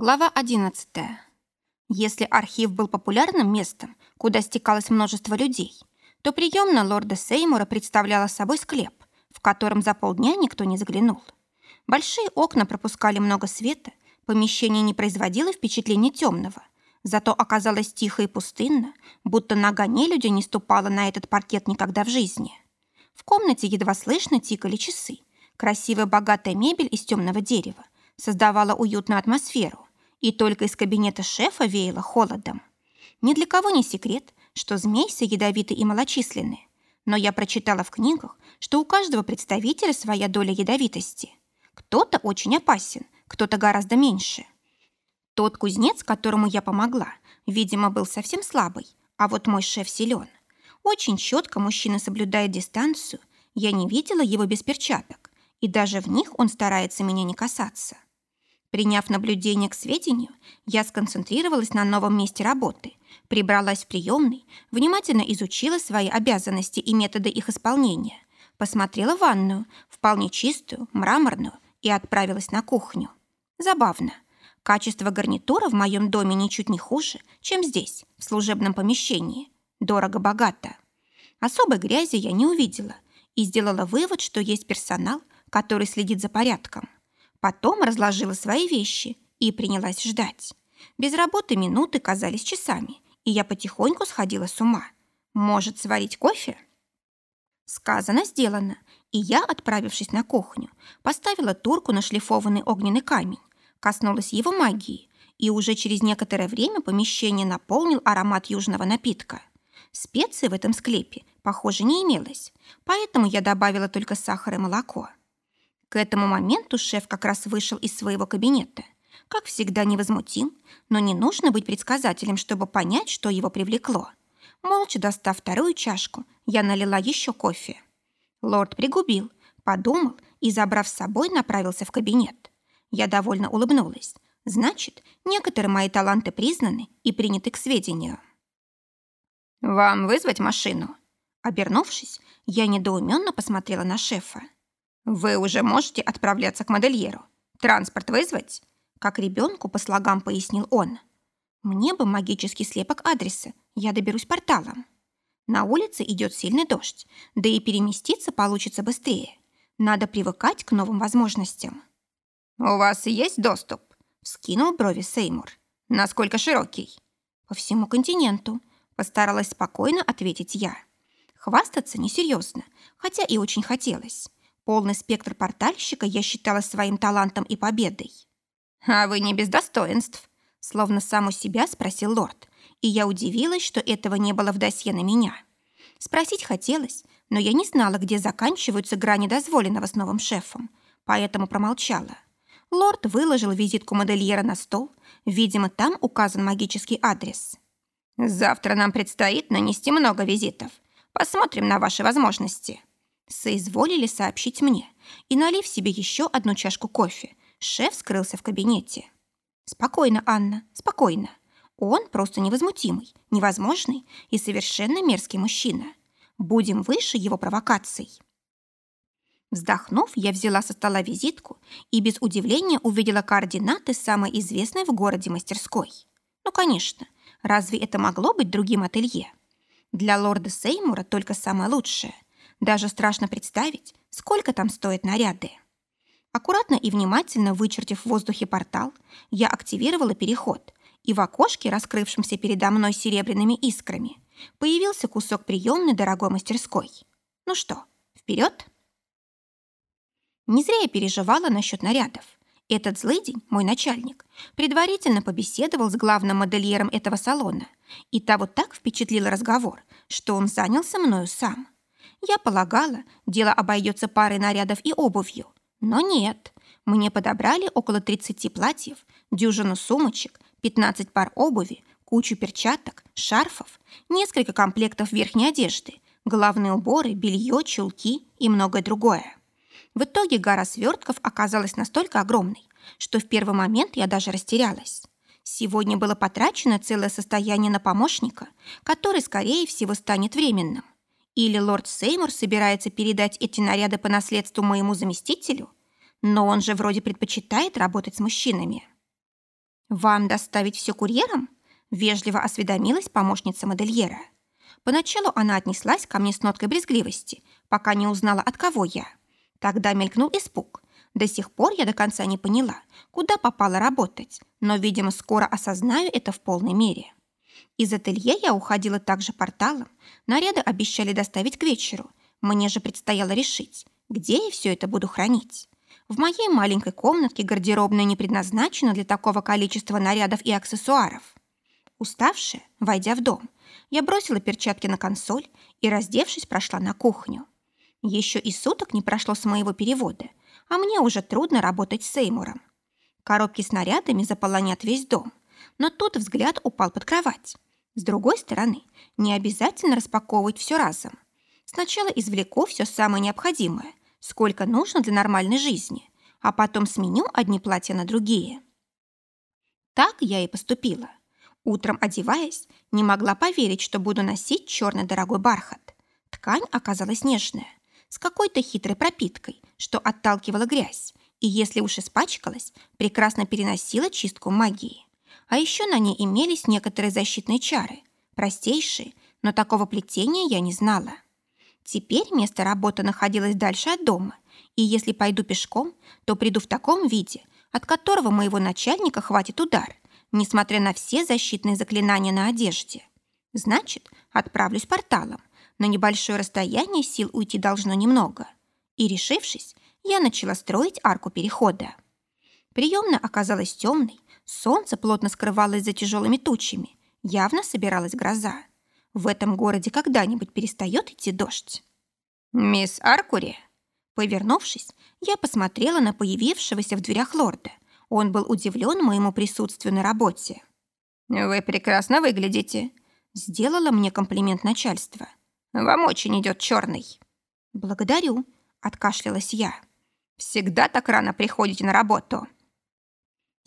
Глава 11. Если архив был популярным местом, куда стекалось множество людей, то приемная лорда Сеймура представляла собой склеп, в котором за полдня никто не заглянул. Большие окна пропускали много света, помещение не производило впечатления темного, зато оказалось тихо и пустынно, будто нога нелюдя не ступала на этот паркет никогда в жизни. В комнате едва слышно тикали часы. Красивая богатая мебель из темного дерева создавала уютную атмосферу, и только из кабинета шефа веяло холодом. Ни для кого не секрет, что змейсы ядовиты и малочисленны, но я прочитала в книгах, что у каждого представителя своя доля ядовитости. Кто-то очень опасен, кто-то гораздо меньше. Тот кузнец, которому я помогла, видимо, был совсем слабый, а вот мой шеф силен. Очень четко мужчина соблюдает дистанцию, я не видела его без перчаток, и даже в них он старается меня не касаться. Приняв наблюдение к сведению, я сконцентрировалась на новом месте работы, прибралась в приемный, внимательно изучила свои обязанности и методы их исполнения, посмотрела ванную, вполне чистую, мраморную, и отправилась на кухню. Забавно. Качество гарнитура в моем доме ничуть не хуже, чем здесь, в служебном помещении. Дорого-богато. Особой грязи я не увидела и сделала вывод, что есть персонал, который следит за порядком. Потом разложила свои вещи и принялась ждать. Без работы минуты казались часами, и я потихоньку сходила с ума. Может, сварить кофе? Сказано, сделано. И я, отправившись на кухню, поставила турку на шлифованный огненный камень, коснулась его магии, и уже через некоторое время помещение наполнил аромат южного напитка. Специй в этом склепе, похоже, не имелось, поэтому я добавила только сахар и молоко. К этому моменту шеф как раз вышел из своего кабинета. Как всегда невозмутим, но не нужно быть предсказателем, чтобы понять, что его привлекло. Молча достав вторую чашку, я налила еще кофе. Лорд пригубил, подумал и, забрав с собой, направился в кабинет. Я довольно улыбнулась. Значит, некоторые мои таланты признаны и приняты к сведению. «Вам вызвать машину?» Обернувшись, я недоуменно посмотрела на шефа. «Вы уже можете отправляться к модельеру. Транспорт вызвать?» Как ребенку по слогам пояснил он. «Мне бы магический слепок адреса. Я доберусь порталом». На улице идет сильный дождь, да и переместиться получится быстрее. Надо привыкать к новым возможностям. «У вас есть доступ?» – вскинул брови Сеймур. «Насколько широкий?» «По всему континенту», – постаралась спокойно ответить я. Хвастаться несерьезно, хотя и очень хотелось. Полный спектр портальщика я считала своим талантом и победой. «А вы не без достоинств?» Словно сам у себя спросил лорд, и я удивилась, что этого не было в досье на меня. Спросить хотелось, но я не знала, где заканчиваются грани дозволенного с новым шефом, поэтому промолчала. Лорд выложил визитку модельера на стол, видимо, там указан магический адрес. «Завтра нам предстоит нанести много визитов. Посмотрим на ваши возможности», соизволили сообщить мне, и, налив себе еще одну чашку кофе, шеф скрылся в кабинете. «Спокойно, Анна, спокойно. Он просто невозмутимый, невозможный и совершенно мерзкий мужчина. Будем выше его провокаций». Вздохнув, я взяла со стола визитку и без удивления увидела координаты самой известной в городе мастерской. Ну, конечно, разве это могло быть другим ателье? Для лорда Сеймура только самое лучшее – даже страшно представить, сколько там стоят наряды. Аккуратно и внимательно вычертив в воздухе портал, я активировала переход, и в окошке, раскрывшемся передо мной серебряными искрами, появился кусок приемной дорогой мастерской. Ну что, вперед? Не зря я переживала насчет нарядов. Этот злый день, мой начальник, предварительно побеседовал с главным модельером этого салона, и того так впечатлил разговор, что он занялся мною сам. Я полагала, дело обойдется парой нарядов и обувью. Но нет. Мне подобрали около 30 платьев, дюжину сумочек, 15 пар обуви, кучу перчаток, шарфов, несколько комплектов верхней одежды, головные уборы, белье, чулки и многое другое. В итоге гора свертков оказалась настолько огромной, что в первый момент я даже растерялась. Сегодня было потрачено целое состояние на помощника, который, скорее всего, станет временным. Или лорд Сеймур собирается передать эти наряды по наследству моему заместителю? Но он же вроде предпочитает работать с мужчинами. «Вам доставить все курьером?» – вежливо осведомилась помощница модельера. Поначалу она отнеслась ко мне с ноткой брезгливости, пока не узнала, от кого я. Тогда мелькнул испуг. До сих пор я до конца не поняла, куда попала работать, но, видимо, скоро осознаю это в полной мере. Из ателье я уходила также порталом. Наряды обещали доставить к вечеру. Мне же предстояло решить, где я все это буду хранить. В моей маленькой комнатке гардеробная не предназначена для такого количества нарядов и аксессуаров. Уставшая, войдя в дом, я бросила перчатки на консоль и, раздевшись, прошла на кухню. Еще и суток не прошло с моего перевода, а мне уже трудно работать с Сеймуром. Коробки с нарядами заполонят весь дом, но тут взгляд упал под кровать. С другой стороны, не обязательно распаковывать все разом. Сначала извлеку все самое необходимое, сколько нужно для нормальной жизни, а потом сменю одни платья на другие. Так я и поступила. Утром, одеваясь, не могла поверить, что буду носить черный дорогой бархат. Ткань оказалась нежная, с какой-то хитрой пропиткой, что отталкивала грязь, и если уж испачкалась, прекрасно переносила чистку магии. А еще на ней имелись некоторые защитные чары, простейшие, но такого плетения я не знала. Теперь место работы находилось дальше от дома, и если пойду пешком, то приду в таком виде, от которого моего начальника хватит удар, несмотря на все защитные заклинания на одежде. Значит, отправлюсь порталом. На небольшое расстояние сил уйти должно немного. И, решившись, я начала строить арку перехода. Приемная оказалась темной, солнце плотно скрывалось за тяжелыми тучами, явно собиралась гроза. В этом городе когда-нибудь перестает идти дождь. «Мисс Аркури?» Повернувшись, я посмотрела на появившегося в дверях лорда. Он был удивлен моему присутствию на работе. «Вы прекрасно выглядите», — сделала мне комплимент начальства. «Вам очень идет черный». «Благодарю», — откашлялась я. «Всегда так рано приходите на работу».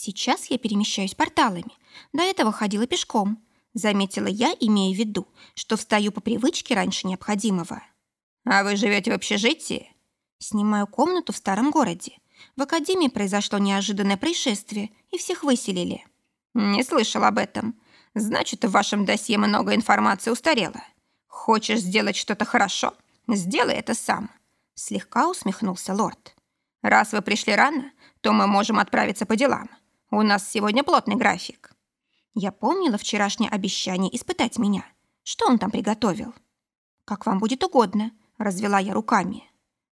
Сейчас я перемещаюсь порталами. До этого ходила пешком. Заметила я, имея в виду, что встаю по привычке раньше необходимого. «А вы живете в общежитии?» «Снимаю комнату в старом городе. В академии произошло неожиданное происшествие, и всех выселили». «Не слышал об этом. Значит, в вашем досье много информации устарело. Хочешь сделать что-то хорошо? Сделай это сам», — слегка усмехнулся лорд. «Раз вы пришли рано, то мы можем отправиться по делам. У нас сегодня плотный график». Я помнила вчерашнее обещание испытать меня. Что он там приготовил? «Как вам будет угодно», — развела я руками.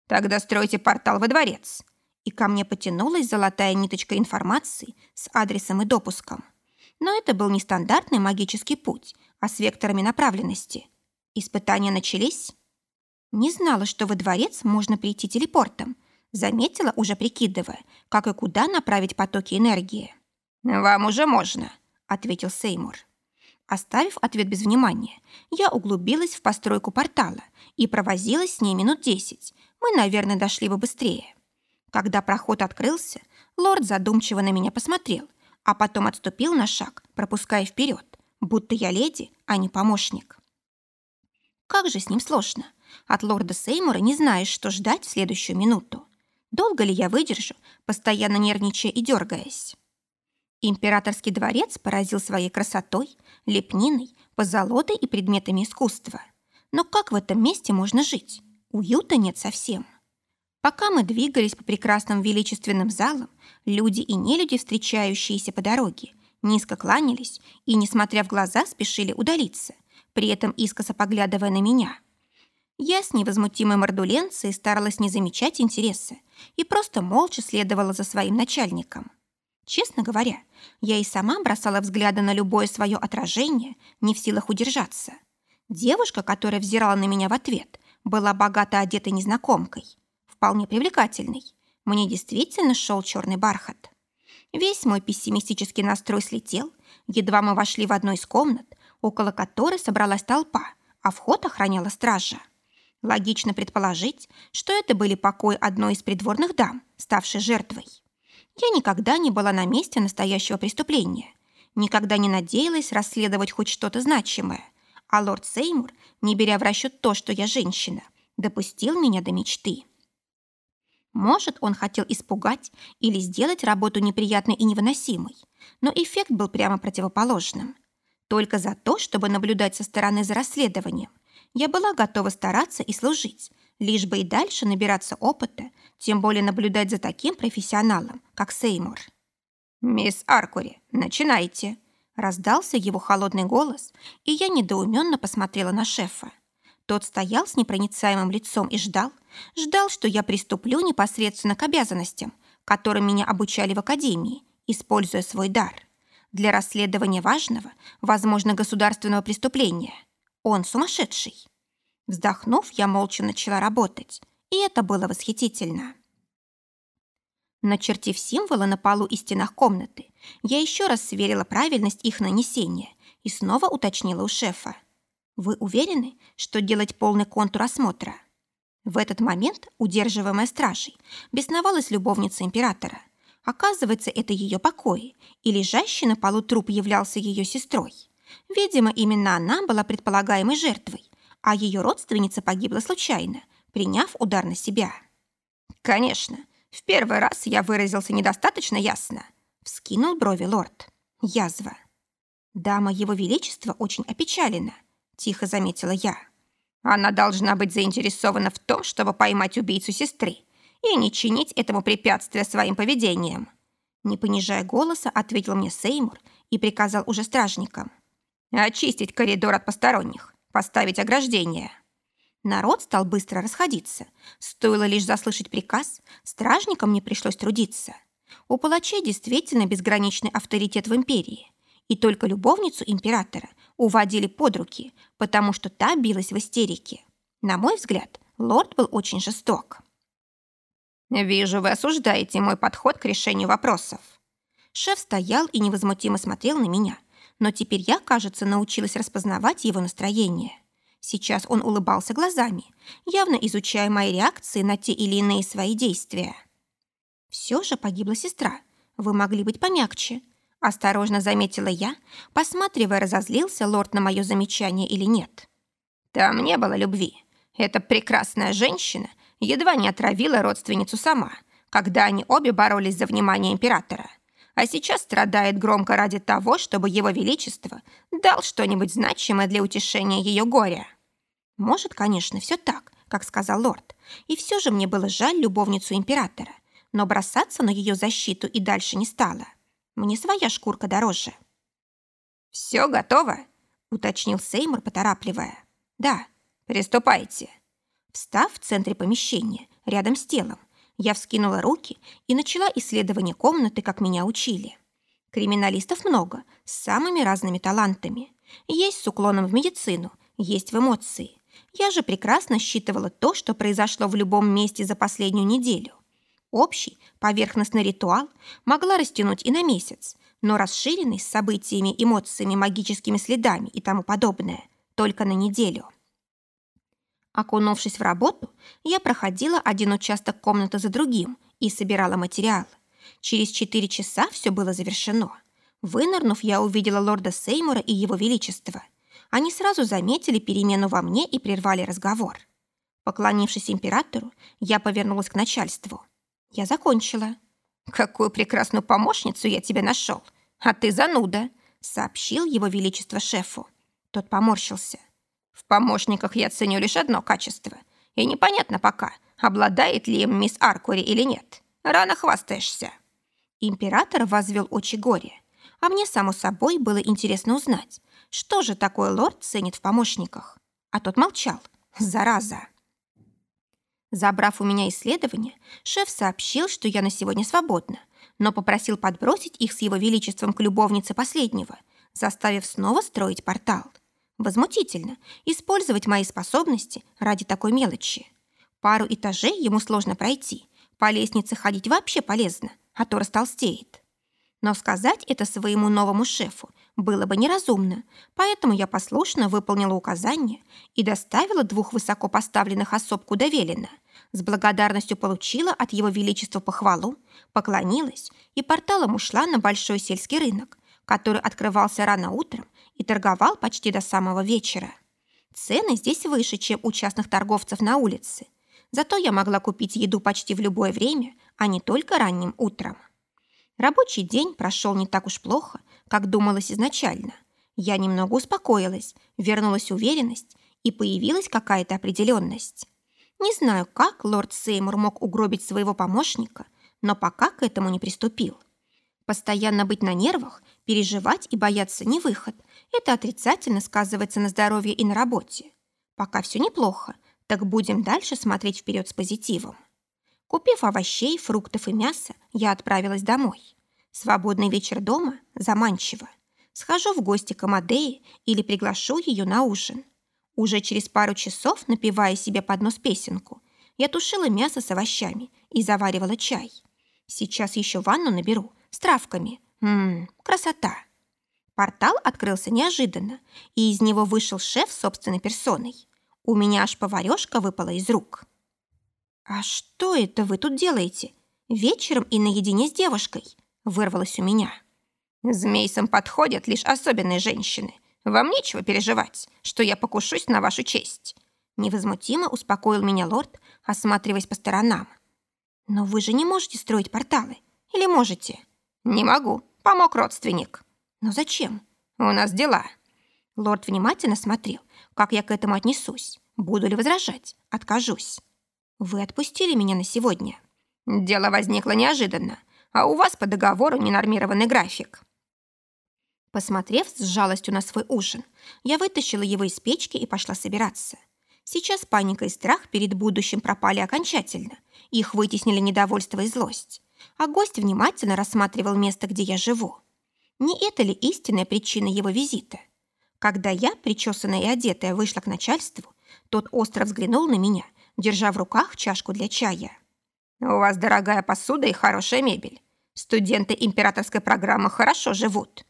«Тогда стройте портал во дворец». И ко мне потянулась золотая ниточка информации с адресом и допуском. Но это был не стандартный магический путь, а с векторами направленности. Испытания начались? Не знала, что во дворец можно прийти телепортом. Заметила, уже прикидывая, как и куда направить потоки энергии. «Вам уже можно», — ответил Сеймур. Оставив ответ без внимания, я углубилась в постройку портала и провозилась с ней минут десять. Мы, наверное, дошли бы быстрее. Когда проход открылся, лорд задумчиво на меня посмотрел, а потом отступил на шаг, пропуская вперед, будто я леди, а не помощник. Как же с ним сложно. От лорда Сеймура не знаешь, что ждать в следующую минуту. Долго ли я выдержу, постоянно нервничая и дергаясь? Императорский дворец поразил своей красотой, лепниной, позолотой и предметами искусства. Но как в этом месте можно жить? Уюта нет совсем. Пока мы двигались по прекрасным величественным залам, люди и нелюди, встречающиеся по дороге, низко кланялись и, несмотря в глаза, спешили удалиться, при этом искоса поглядывая на меня. Я с невозмутимой мордуленцией старалась не замечать интереса и просто молча следовала за своим начальником. Честно говоря, я и сама бросала взгляды на любое свое отражение, не в силах удержаться. Девушка, которая взирала на меня в ответ, была богато одетой незнакомкой, вполне привлекательной. Мне действительно шел черный бархат. Весь мой пессимистический настрой слетел, едва мы вошли в одну из комнат, около которой собралась толпа, а вход охраняла стража. Логично предположить, что это были покои одной из придворных дам, ставшей жертвой. Я никогда не была на месте настоящего преступления, никогда не надеялась расследовать хоть что-то значимое, а лорд Сеймур, не беря в расчет то, что я женщина, допустил меня до мечты. Может, он хотел испугать или сделать работу неприятной и невыносимой, но эффект был прямо противоположным. Только за то, чтобы наблюдать со стороны за расследованием, я была готова стараться и служить, лишь бы и дальше набираться опыта, тем более наблюдать за таким профессионалом, как Сеймур. «Мисс Аркури, начинайте!» Раздался его холодный голос, и я недоуменно посмотрела на шефа. Тот стоял с непроницаемым лицом и ждал, ждал, что я приступлю непосредственно к обязанностям, которым меня обучали в академии, используя свой дар. Для расследования важного, возможно, государственного преступления. Он сумасшедший. Вздохнув, я молча начала работать, и это было восхитительно. Начертив символы на полу и стенах комнаты, я еще раз сверила правильность их нанесения и снова уточнила у шефа. «Вы уверены, что делать полный контур осмотра?» В этот момент, удерживаемая стражей, бесновалась любовница императора. Оказывается, это ее покои, и лежащий на полу труп являлся ее сестрой. Видимо, именно она была предполагаемой жертвой, а ее родственница погибла случайно, приняв удар на себя. «Конечно, в первый раз я выразился недостаточно ясно. Вскинул брови лорд. Язва. Дама его величества очень опечалена, тихо заметила я. Она должна быть заинтересована в том, чтобы поймать убийцу сестры и не чинить этому препятствия своим поведением. Не понижая голоса, ответил мне Сеймур и приказал уже стражникам. Очистить коридор от посторонних, поставить ограждение. Народ стал быстро расходиться. Стоило лишь заслышать приказ, стражникам не пришлось трудиться. У палачей действительно безграничный авторитет в империи. И только любовницу императора уводили под руки, потому что та билась в истерике. На мой взгляд, лорд был очень жесток. «Вижу, вы осуждаете мой подход к решению вопросов». Шеф стоял и невозмутимо смотрел на меня, но теперь я, кажется, научилась распознавать его настроение. Сейчас он улыбался глазами, явно изучая мои реакции на те или иные свои действия. «Все же погибла сестра. Вы могли быть помягче», — осторожно заметила я, посматривая, разозлился лорд на мое замечание или нет. «Там не было любви. Эта прекрасная женщина едва не отравила родственницу сама, когда они обе боролись за внимание императора. А сейчас страдает громко ради того, чтобы его величество дал что-нибудь значимое для утешения ее горя». Может, конечно, все так, как сказал лорд. И все же мне было жаль любовницу императора. Но бросаться на ее защиту и дальше не стало. Мне своя шкурка дороже. «Все готово?» — уточнил Сеймур, поторапливая. «Да, приступайте». Встав в центре помещения, рядом с телом, я вскинула руки и начала исследование комнаты, как меня учили. Криминалистов много, с самыми разными талантами. Есть с уклоном в медицину, есть в эмоции. Я же прекрасно считывала то, что произошло в любом месте за последнюю неделю. Общий, поверхностный ритуал могла растянуть и на месяц, но расширенный с событиями, эмоциями, магическими следами и тому подобное только на неделю. Окунувшись в работу, я проходила один участок комнаты за другим и собирала материал. Через четыре часа все было завершено. Вынырнув, я увидела лорда Сеймура и его величество – они сразу заметили перемену во мне и прервали разговор. Поклонившись императору, я повернулась к начальству. Я закончила. «Какую прекрасную помощницу я тебе нашел! А ты зануда!» сообщил его величество шефу. Тот поморщился. «В помощниках я ценю лишь одно качество. И непонятно пока, обладает ли им мисс Аркури или нет. Рано хвастаешься». Император возвел очи горе. А мне, само собой, было интересно узнать, что же такое лорд ценит в помощниках? А тот молчал. Зараза. Забрав у меня исследования, шеф сообщил, что я на сегодня свободна, но попросил подбросить их с его величеством к любовнице последнего, заставив снова строить портал. Возмутительно использовать мои способности ради такой мелочи. Пару этажей ему сложно пройти, по лестнице ходить вообще полезно, а то растолстеет. Но сказать это своему новому шефу было бы неразумно, поэтому я послушно выполнила указание и доставила двух высокопоставленных особ куда велено. С благодарностью получила от его величества похвалу, поклонилась и порталом ушла на большой сельский рынок, который открывался рано утром и торговал почти до самого вечера. Цены здесь выше, чем у частных торговцев на улице. Зато я могла купить еду почти в любое время, а не только ранним утром. Рабочий день прошел не так уж плохо, как думалось изначально. Я немного успокоилась, вернулась уверенность, и появилась какая-то определенность. Не знаю, как лорд Сеймур мог угробить своего помощника, но пока к этому не приступил. Постоянно быть на нервах, переживать и бояться не выход. Это отрицательно сказывается на здоровье и на работе. Пока все неплохо, так будем дальше смотреть вперед с позитивом. Купив овощей, фруктов и мяса, я отправилась домой. Свободный вечер дома заманчиво. Схожу в гости к Амадее или приглашу ее на ужин. Уже через пару часов, напивая себе под нос песенку, я тушила мясо с овощами и заваривала чай. Сейчас еще ванну наберу с травками. Ммм, красота. Портал открылся неожиданно, и из него вышел шеф собственной персоной. У меня аж поварешка выпала из рук. «А что это вы тут делаете? Вечером и наедине с девушкой?» Вырвалось у меня. «Змейсам подходят лишь особенные женщины. Вам нечего переживать, что я покушусь на вашу честь». Невозмутимо успокоил меня лорд, осматриваясь по сторонам. «Но вы же не можете строить порталы. Или можете?» «Не могу. Помог родственник». «Но зачем?» «У нас дела». Лорд внимательно смотрел, как я к этому отнесусь. Буду ли возражать? Откажусь. «Вы отпустили меня на сегодня?» «Дело возникло неожиданно, а у вас по договору ненормированный график». Посмотрев с жалостью на свой ужин, я вытащила его из печки и пошла собираться. Сейчас паника и страх перед будущим пропали окончательно. Их вытеснили недовольство и злость. А гость внимательно рассматривал место, где я живу. Не это ли истинная причина его визита? Когда я, причесанная и одетая, вышла к начальству, тот остро взглянул на меня держа в руках чашку для чая. «У вас дорогая посуда и хорошая мебель. Студенты императорской программы хорошо живут».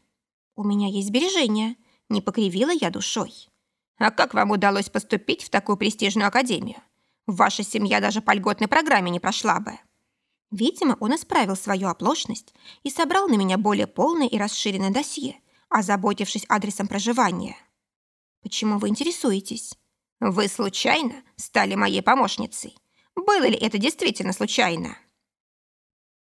«У меня есть сбережения», — не покривила я душой. «А как вам удалось поступить в такую престижную академию? Ваша семья даже по льготной программе не прошла бы». Видимо, он исправил свою оплошность и собрал на меня более полное и расширенное досье, озаботившись адресом проживания. «Почему вы интересуетесь?» Вы случайно стали моей помощницей? Было ли это действительно случайно?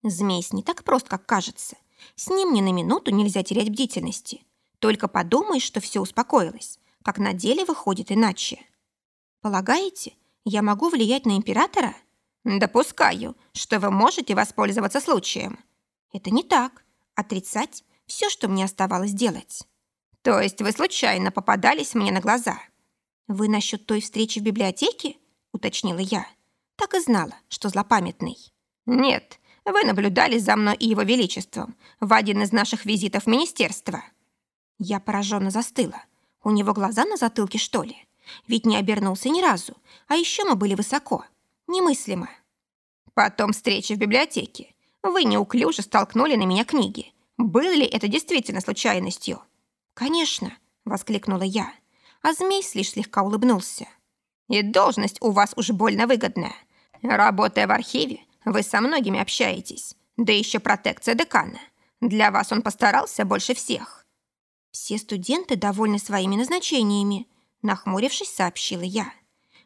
Змейс не так прост, как кажется. С ним ни на минуту нельзя терять бдительности. Только подумай, что все успокоилось, как на деле выходит иначе. Полагаете, я могу влиять на императора? Допускаю, что вы можете воспользоваться случаем. Это не так. Отрицать все, что мне оставалось делать. То есть вы случайно попадались мне на глаза? «Вы насчет той встречи в библиотеке?» — уточнила я. Так и знала, что злопамятный. «Нет, вы наблюдали за мной и его величеством в один из наших визитов в министерство». Я пораженно застыла. У него глаза на затылке, что ли? Ведь не обернулся ни разу, а еще мы были высоко. Немыслимо. Потом встреча в библиотеке. Вы неуклюже столкнули на меня книги. Было ли это действительно случайностью? «Конечно», — воскликнула я а змей лишь слегка улыбнулся. «И должность у вас уж больно выгодная. Работая в архиве, вы со многими общаетесь, да еще протекция декана. Для вас он постарался больше всех». «Все студенты довольны своими назначениями», нахмурившись, сообщила я.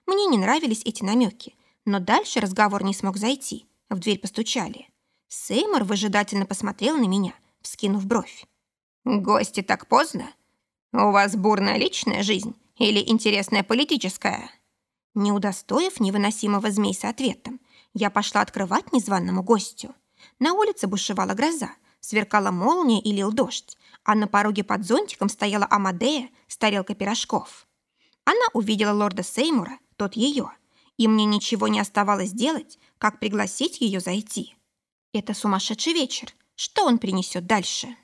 Мне не нравились эти намеки, но дальше разговор не смог зайти. В дверь постучали. Сеймор выжидательно посмотрел на меня, вскинув бровь. «Гости так поздно? «У вас бурная личная жизнь или интересная политическая?» Не удостоив невыносимого змейса ответом, я пошла открывать незваному гостю. На улице бушевала гроза, сверкала молния и лил дождь, а на пороге под зонтиком стояла Амадея с тарелкой пирожков. Она увидела лорда Сеймура, тот ее, и мне ничего не оставалось делать, как пригласить ее зайти. Это сумасшедший вечер. Что он принесет дальше?»